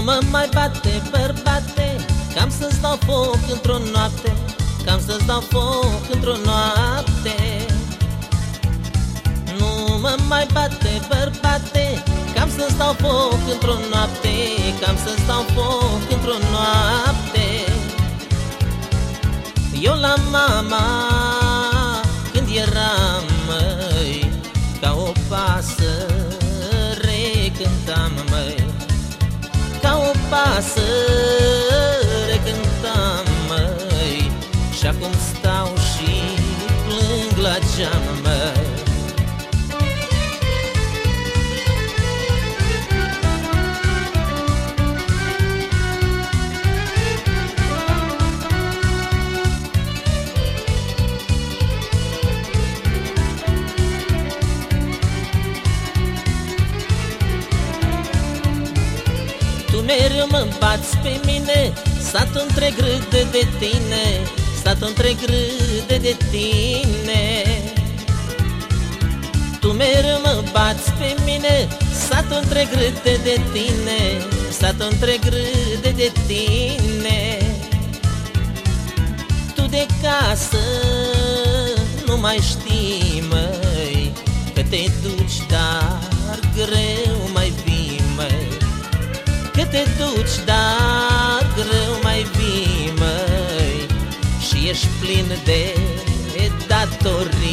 mă mai bate, bărbate Cam să-ți dau foc într-o noapte Cam să-ți dau foc într-o noapte. Nu mă mai bate, bărbate Cam să-ți dau foc într-o noapte Cam să-ți dau foc într-o noapte. Eu la mama Când eram, măi Ca o pasăre pasăre cântam, măi. Și acum stau și plâng la geam, măi mereu mă bați pe mine. Satul întreg râde de tine Satul întreg râde de tine. Tu mereu mă bați pe mine. Satul întreg râde de tine Satul întreg râde de tine. Tu de casă nu mai știi, măi Că te duci, dar greu te duci, dar greu mai vii, măi. Și ești plin de datorii,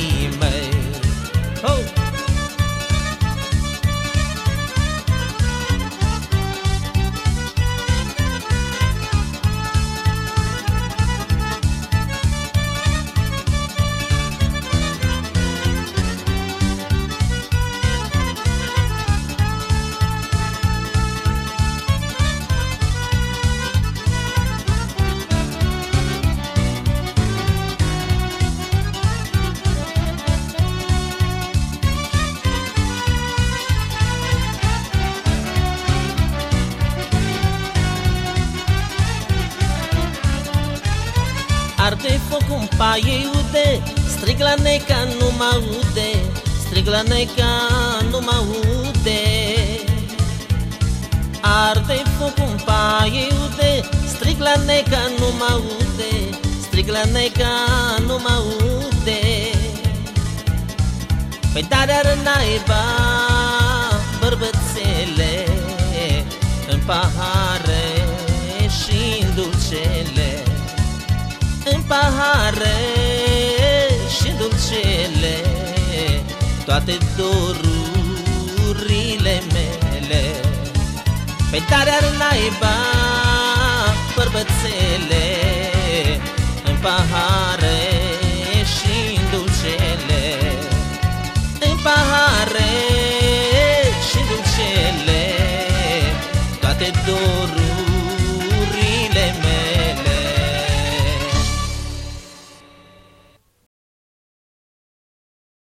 Arde foc un paie ude Strig la neca, nu mă aude. Strig la neca, nu mă aude. Arde foc un paie ude Strig la neca, nu mă aude. Strig la neca, nu mă aude. Păi dar naiba bărbățele În pahare pahare și dulcele Toate dorurile mele. Pe tare ar naiba bărbățele